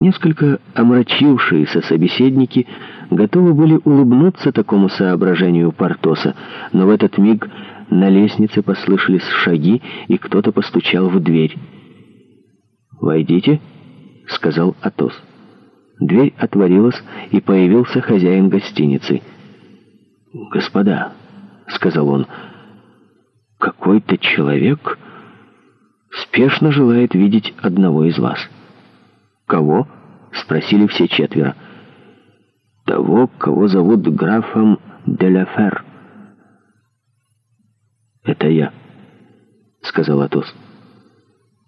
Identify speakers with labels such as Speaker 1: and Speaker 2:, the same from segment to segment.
Speaker 1: Несколько омрачившиеся собеседники готовы были улыбнуться такому соображению Портоса, но в этот миг на лестнице послышались шаги, и кто-то постучал в дверь. «Войдите», — сказал Атос. Дверь отворилась, и появился хозяин гостиницы. «Господа», — сказал он, — «какой-то человек спешно желает видеть одного из вас». «Кого?» — спросили все четверо. «Того, кого зовут графом Деляфер». «Это я», — сказал Атос.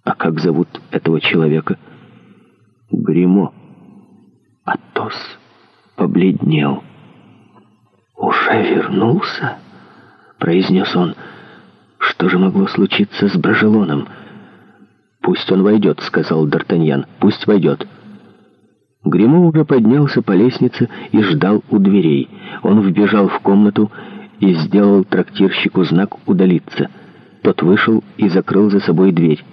Speaker 1: «А как зовут этого человека?» «Гримо». Атос побледнел. «Уже вернулся?» — произнес он. «Что же могло случиться с Брожелоном?» «Пусть он войдет», — сказал Д'Артаньян. «Пусть войдет». Гремо уже поднялся по лестнице и ждал у дверей. Он вбежал в комнату и сделал трактирщику знак «удалиться». Тот вышел и закрыл за собой дверь.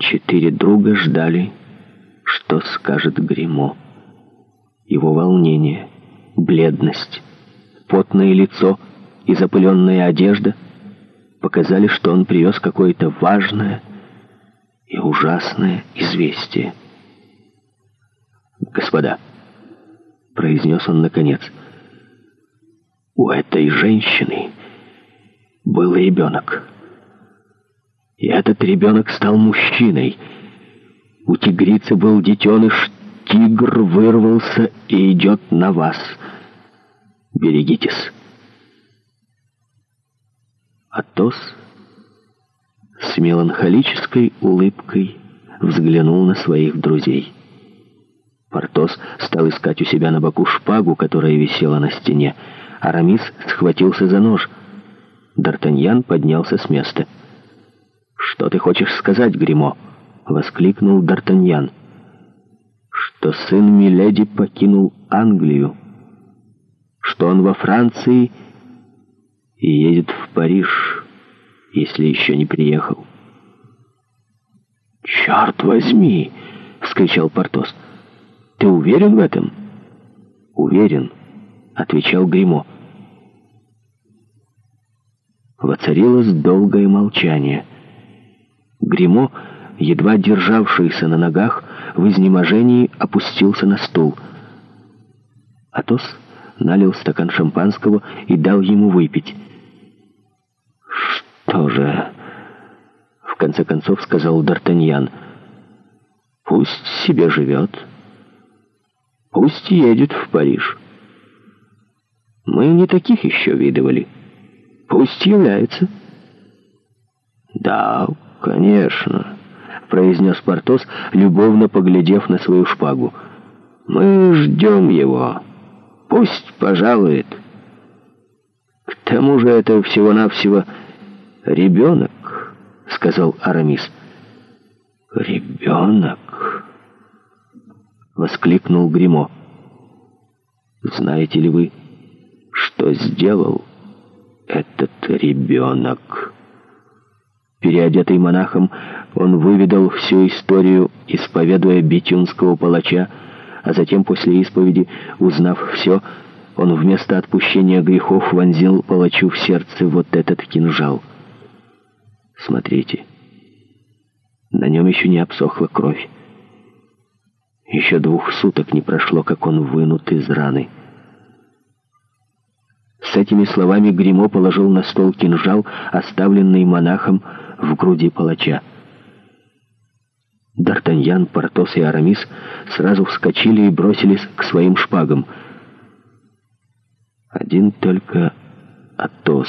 Speaker 1: Четыре друга ждали, что скажет Гремо. Его волнение, бледность, потное лицо и запыленная одежда — показали, что он привез какое-то важное и ужасное известие. «Господа», — произнес он наконец, — «у этой женщины был ребенок. И этот ребенок стал мужчиной. У тигрицы был детеныш, тигр вырвался и идет на вас. Берегитесь». Атос с меланхолической улыбкой взглянул на своих друзей. Портос стал искать у себя на боку шпагу, которая висела на стене. Арамис схватился за нож. Д'Артаньян поднялся с места. «Что ты хочешь сказать, гримо воскликнул Д'Артаньян. «Что сын Миледи покинул Англию. Что он во Франции...» и едет в Париж, если еще не приехал. «Черт возьми!» — вскричал Портос. «Ты уверен в этом?» «Уверен», — отвечал Гримо. Воцарилось долгое молчание. Гримо, едва державшийся на ногах, в изнеможении опустился на стул. Атос налил стакан шампанского и дал ему выпить. «Что же...» — в конце концов сказал Д'Артаньян. «Пусть себе живет. Пусть едет в Париж. Мы не таких еще видывали. Пусть является». «Да, конечно», — произнес Портос, любовно поглядев на свою шпагу. «Мы ждем его». Пусть пожалует. К тому же это всего-навсего ребенок, сказал Арамис. Ребенок, воскликнул Гримо. Знаете ли вы, что сделал этот ребенок? Переодетый монахом, он выведал всю историю, исповедуя битюнского палача, а затем после исповеди, узнав все, он вместо отпущения грехов вонзил палачу в сердце вот этот кинжал. Смотрите, на нем еще не обсохла кровь. Еще двух суток не прошло, как он вынут из раны. С этими словами Гримо положил на стол кинжал, оставленный монахом в груди палача. Д'Артаньян, Портос и Арамис сразу вскочили и бросились к своим шпагам. Один только Атос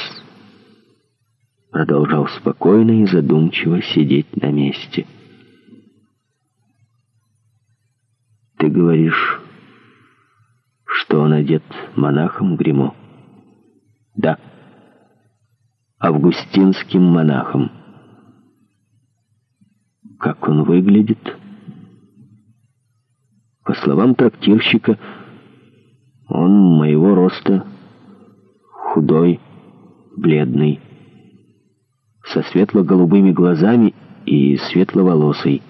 Speaker 1: продолжал спокойно и задумчиво сидеть на месте. «Ты говоришь, что он одет монахом гримо «Да, августинским монахом». Как он выглядит? По словам трактирщика, он моего роста, худой, бледный, со светло-голубыми глазами и светловолосый.